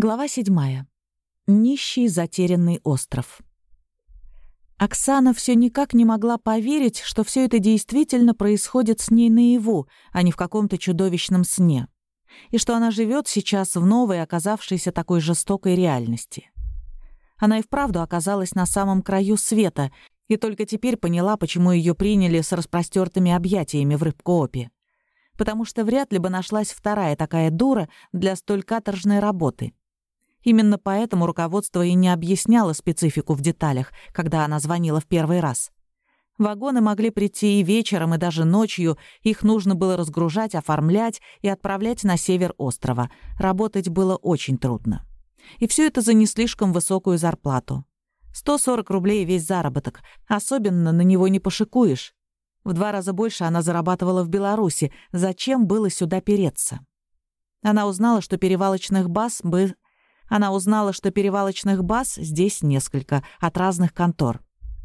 Глава седьмая. Нищий затерянный остров. Оксана все никак не могла поверить, что все это действительно происходит с ней наяву, а не в каком-то чудовищном сне. И что она живет сейчас в новой, оказавшейся такой жестокой реальности. Она и вправду оказалась на самом краю света, и только теперь поняла, почему ее приняли с распростертыми объятиями в рыбкоопе. Потому что вряд ли бы нашлась вторая такая дура для столь каторжной работы — Именно поэтому руководство и не объясняло специфику в деталях, когда она звонила в первый раз. Вагоны могли прийти и вечером, и даже ночью. Их нужно было разгружать, оформлять и отправлять на север острова. Работать было очень трудно. И все это за не слишком высокую зарплату. 140 рублей весь заработок. Особенно на него не пошикуешь. В два раза больше она зарабатывала в Беларуси. Зачем было сюда переться? Она узнала, что перевалочных баз бы она узнала, что перевалочных баз здесь несколько, от разных контор.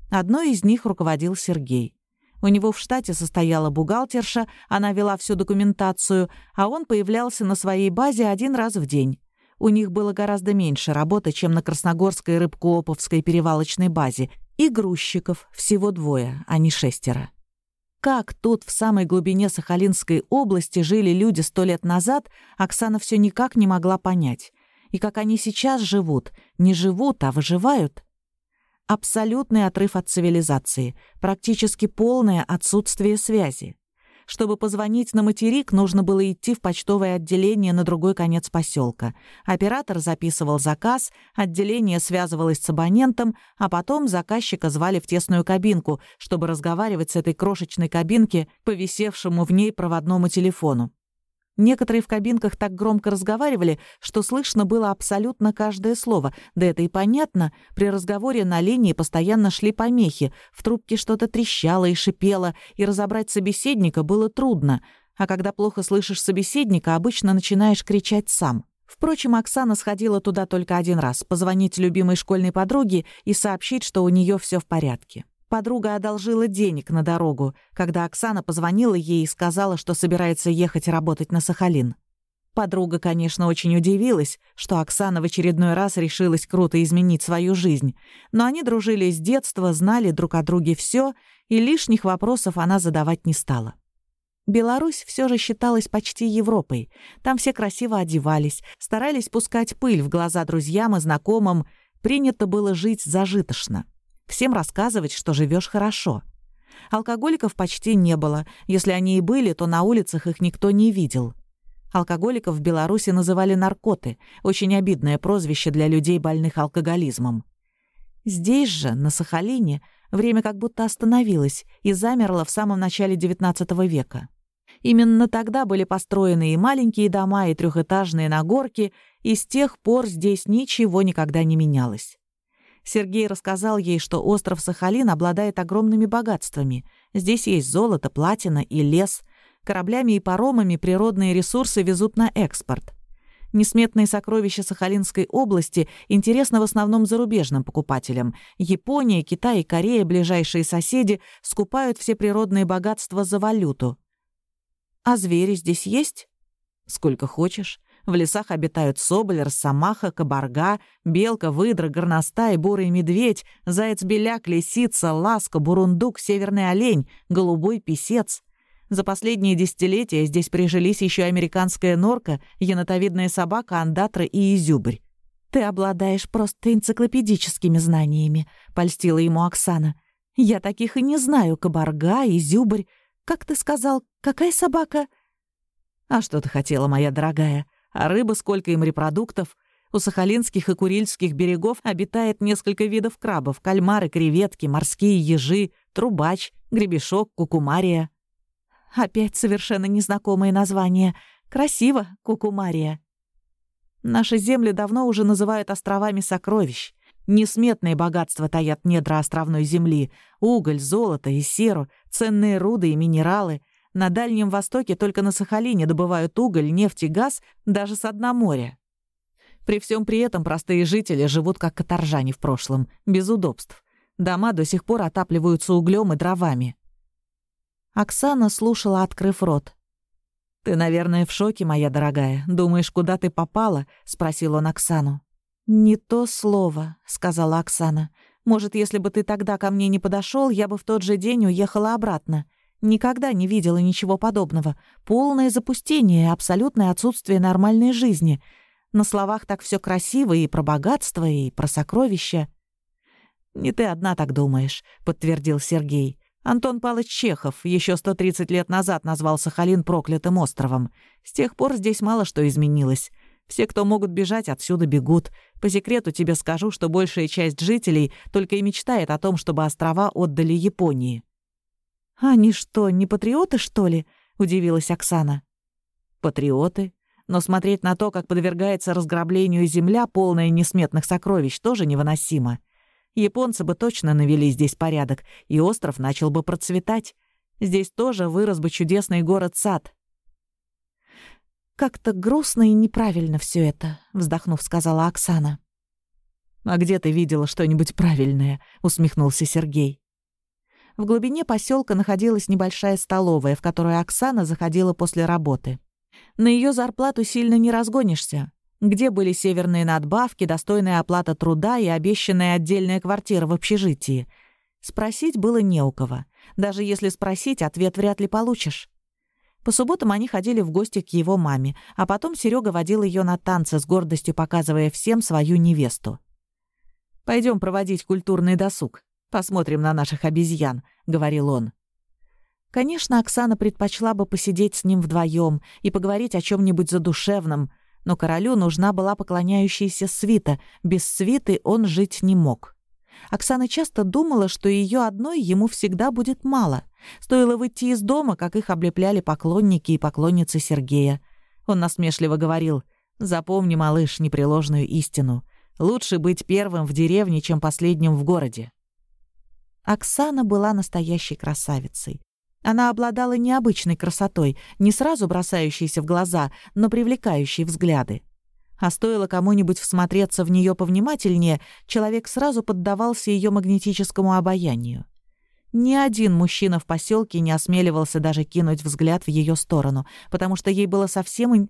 Одной из них руководил Сергей. У него в штате состояла бухгалтерша, она вела всю документацию, а он появлялся на своей базе один раз в день. У них было гораздо меньше работы, чем на Красногорской рыбкооповской перевалочной базе, и грузчиков всего двое, а не шестеро. Как тут, в самой глубине Сахалинской области, жили люди сто лет назад, Оксана все никак не могла понять и как они сейчас живут. Не живут, а выживают. Абсолютный отрыв от цивилизации, практически полное отсутствие связи. Чтобы позвонить на материк, нужно было идти в почтовое отделение на другой конец поселка. Оператор записывал заказ, отделение связывалось с абонентом, а потом заказчика звали в тесную кабинку, чтобы разговаривать с этой крошечной кабинки, повисевшему в ней проводному телефону. Некоторые в кабинках так громко разговаривали, что слышно было абсолютно каждое слово. Да это и понятно. При разговоре на линии постоянно шли помехи. В трубке что-то трещало и шипело, и разобрать собеседника было трудно. А когда плохо слышишь собеседника, обычно начинаешь кричать сам. Впрочем, Оксана сходила туда только один раз, позвонить любимой школьной подруге и сообщить, что у нее все в порядке. Подруга одолжила денег на дорогу, когда Оксана позвонила ей и сказала, что собирается ехать работать на Сахалин. Подруга, конечно, очень удивилась, что Оксана в очередной раз решилась круто изменить свою жизнь, но они дружили с детства, знали друг о друге все, и лишних вопросов она задавать не стала. Беларусь все же считалась почти Европой. Там все красиво одевались, старались пускать пыль в глаза друзьям и знакомым, принято было жить зажиточно. Всем рассказывать, что живешь хорошо. Алкоголиков почти не было. Если они и были, то на улицах их никто не видел. Алкоголиков в Беларуси называли наркоты. Очень обидное прозвище для людей, больных алкоголизмом. Здесь же, на Сахалине, время как будто остановилось и замерло в самом начале XIX века. Именно тогда были построены и маленькие дома, и трехэтажные нагорки, и с тех пор здесь ничего никогда не менялось. Сергей рассказал ей, что остров Сахалин обладает огромными богатствами. Здесь есть золото, платина и лес. Кораблями и паромами природные ресурсы везут на экспорт. Несметные сокровища Сахалинской области интересны в основном зарубежным покупателям. Япония, Китай и Корея, ближайшие соседи, скупают все природные богатства за валюту. А звери здесь есть? Сколько хочешь. В лесах обитают соболь, росомаха, кабарга, белка, выдра, горностай, бурый медведь, заяц-беляк, лисица, ласка, бурундук, северный олень, голубой писец. За последние десятилетия здесь прижились еще американская норка, енотовидная собака, андатра и изюбрь. «Ты обладаешь просто энциклопедическими знаниями», — польстила ему Оксана. «Я таких и не знаю. Кабарга, изюбрь. Как ты сказал, какая собака?» «А что ты хотела, моя дорогая?» А рыба, сколько им репродуктов. У сахалинских и курильских берегов обитает несколько видов крабов, кальмары, креветки, морские ежи, трубач, гребешок, кукумария. Опять совершенно незнакомые названия. Красиво, кукумария. Наши земли давно уже называют островами сокровищ. Несметные богатства таят недра островной земли. Уголь, золото и серу, ценные руды и минералы — на Дальнем Востоке только на Сахалине добывают уголь, нефть и газ даже с дна моря. При всем при этом простые жители живут как каторжане в прошлом, без удобств. Дома до сих пор отапливаются углем и дровами. Оксана слушала, открыв рот. «Ты, наверное, в шоке, моя дорогая. Думаешь, куда ты попала?» — спросил он Оксану. «Не то слово», — сказала Оксана. «Может, если бы ты тогда ко мне не подошел, я бы в тот же день уехала обратно. Никогда не видела ничего подобного. Полное запустение и абсолютное отсутствие нормальной жизни. На словах так все красиво и про богатство, и про сокровища». «Не ты одна так думаешь», — подтвердил Сергей. Антон Палыч Чехов еще 130 лет назад назвал Сахалин проклятым островом. С тех пор здесь мало что изменилось. Все, кто могут бежать, отсюда бегут. По секрету тебе скажу, что большая часть жителей только и мечтает о том, чтобы острова отдали Японии. «Они что, не патриоты, что ли?» — удивилась Оксана. «Патриоты. Но смотреть на то, как подвергается разграблению земля, полная несметных сокровищ, тоже невыносимо. Японцы бы точно навели здесь порядок, и остров начал бы процветать. Здесь тоже вырос бы чудесный город-сад. «Как-то грустно и неправильно все это», — вздохнув, сказала Оксана. «А где ты видела что-нибудь правильное?» — усмехнулся Сергей. В глубине поселка находилась небольшая столовая, в которую Оксана заходила после работы. На ее зарплату сильно не разгонишься. Где были северные надбавки, достойная оплата труда и обещанная отдельная квартира в общежитии? Спросить было не у кого. Даже если спросить, ответ вряд ли получишь. По субботам они ходили в гости к его маме, а потом Серега водил ее на танцы, с гордостью показывая всем свою невесту. Пойдем проводить культурный досуг. Посмотрим на наших обезьян», — говорил он. Конечно, Оксана предпочла бы посидеть с ним вдвоем и поговорить о чем нибудь задушевном — но королю нужна была поклоняющаяся свита, без свиты он жить не мог. Оксана часто думала, что ее одной ему всегда будет мало. Стоило выйти из дома, как их облепляли поклонники и поклонницы Сергея. Он насмешливо говорил, «Запомни, малыш, непреложную истину. Лучше быть первым в деревне, чем последним в городе». Оксана была настоящей красавицей. Она обладала необычной красотой, не сразу бросающейся в глаза, но привлекающей взгляды. А стоило кому-нибудь всмотреться в нее повнимательнее, человек сразу поддавался ее магнетическому обаянию. Ни один мужчина в поселке не осмеливался даже кинуть взгляд в ее сторону, потому что ей было совсем...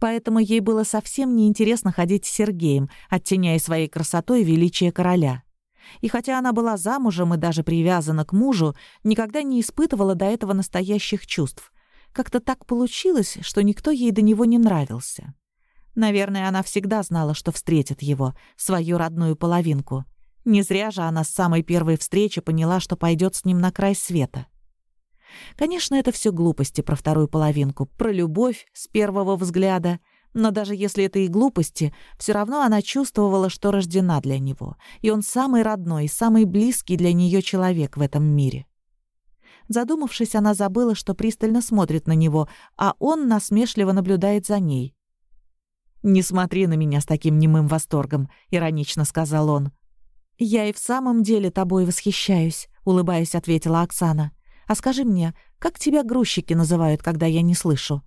Поэтому ей было совсем неинтересно ходить с Сергеем, оттеняя своей красотой величие короля. И хотя она была замужем и даже привязана к мужу, никогда не испытывала до этого настоящих чувств. Как-то так получилось, что никто ей до него не нравился. Наверное, она всегда знала, что встретит его, свою родную половинку. Не зря же она с самой первой встречи поняла, что пойдет с ним на край света. Конечно, это все глупости про вторую половинку, про любовь с первого взгляда — но даже если это и глупости, все равно она чувствовала, что рождена для него, и он самый родной самый близкий для нее человек в этом мире. Задумавшись, она забыла, что пристально смотрит на него, а он насмешливо наблюдает за ней. «Не смотри на меня с таким немым восторгом», — иронично сказал он. «Я и в самом деле тобой восхищаюсь», — улыбаясь, ответила Оксана. «А скажи мне, как тебя грузчики называют, когда я не слышу?»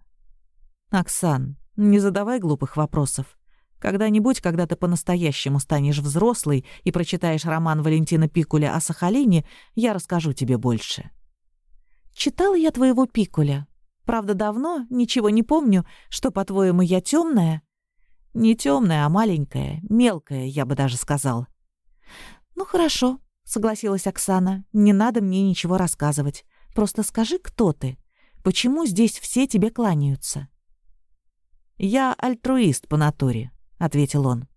«Оксан, не задавай глупых вопросов. Когда-нибудь, когда ты по-настоящему станешь взрослый и прочитаешь роман Валентина Пикуля о Сахалине, я расскажу тебе больше. Читала я твоего Пикуля. Правда, давно, ничего не помню. Что, по-твоему, я темная? Не темная, а маленькая, мелкая, я бы даже сказал. Ну хорошо, согласилась Оксана. Не надо мне ничего рассказывать. Просто скажи, кто ты? Почему здесь все тебе кланяются? «Я альтруист по натуре», — ответил он.